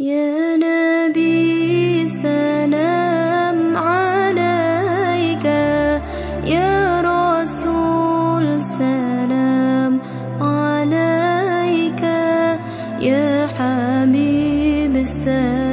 يا نبي سلام عليك. يا رسول سلام عليك. يا حبيب السلام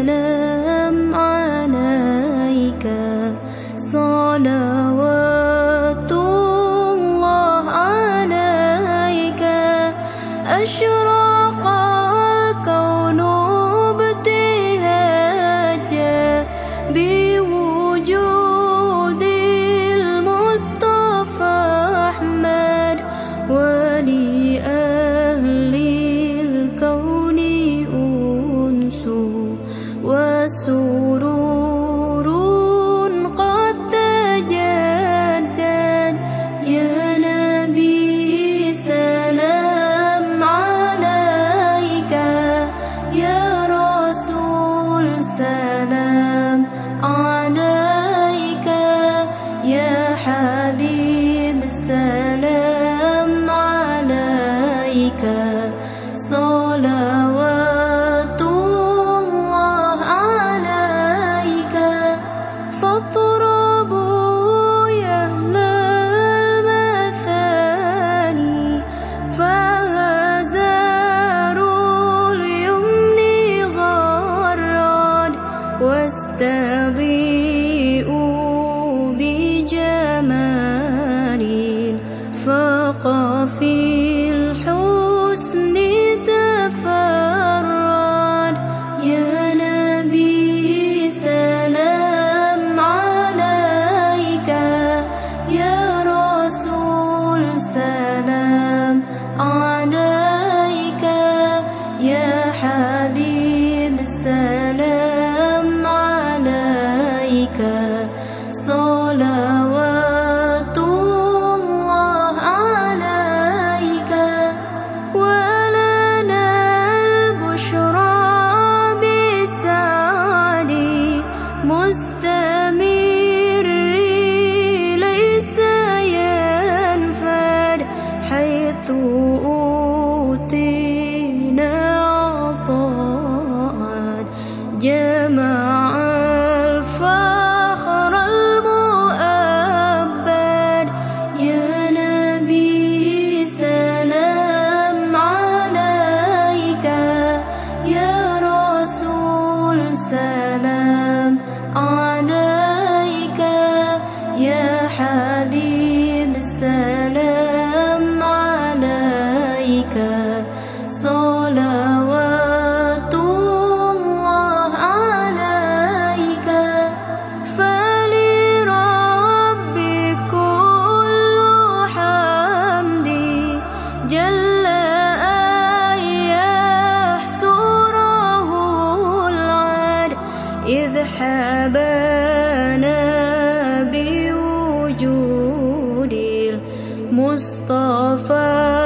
عليك صلوات الله عليك. فاضربوا يم المثاني فهزار اليمن غرا. واستبيئوا بجمال فقفي. salam on السلام عليك. صلوات الله عليك. فلرب كل حمد جل أن يحصره العار إذ حباب Mustafa.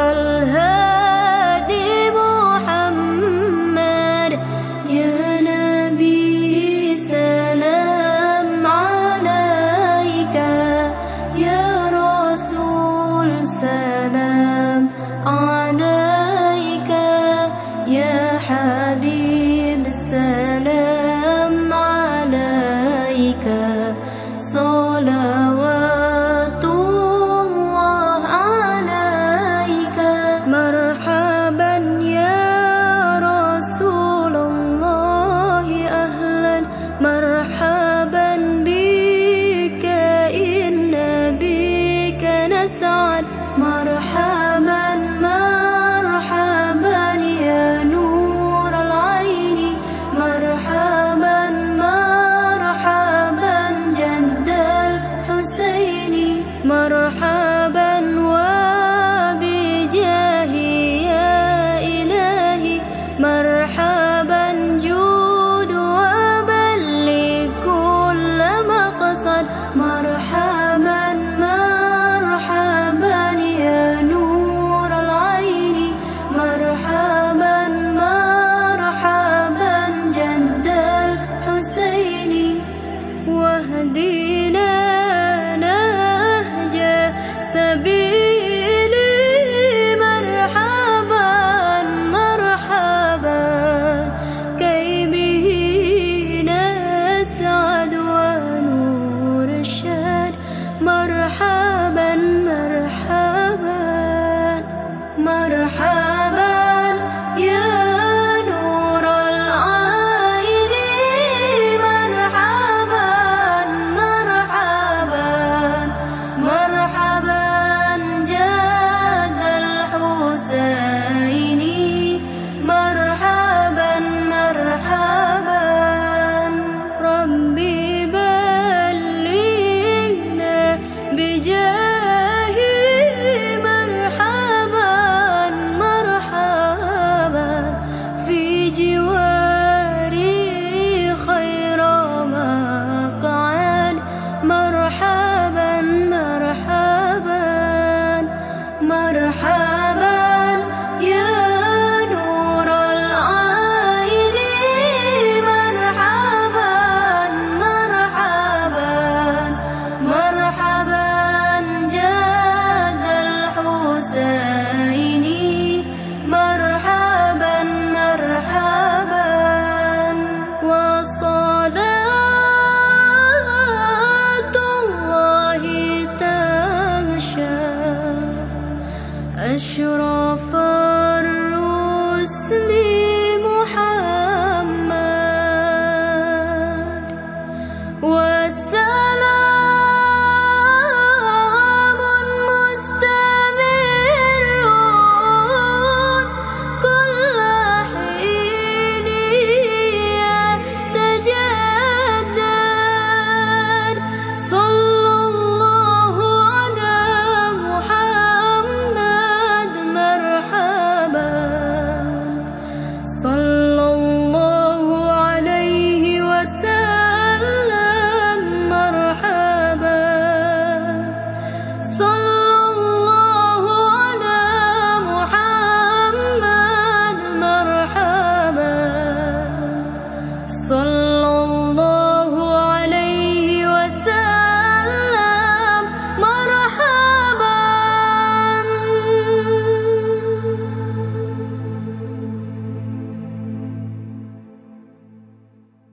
أشرف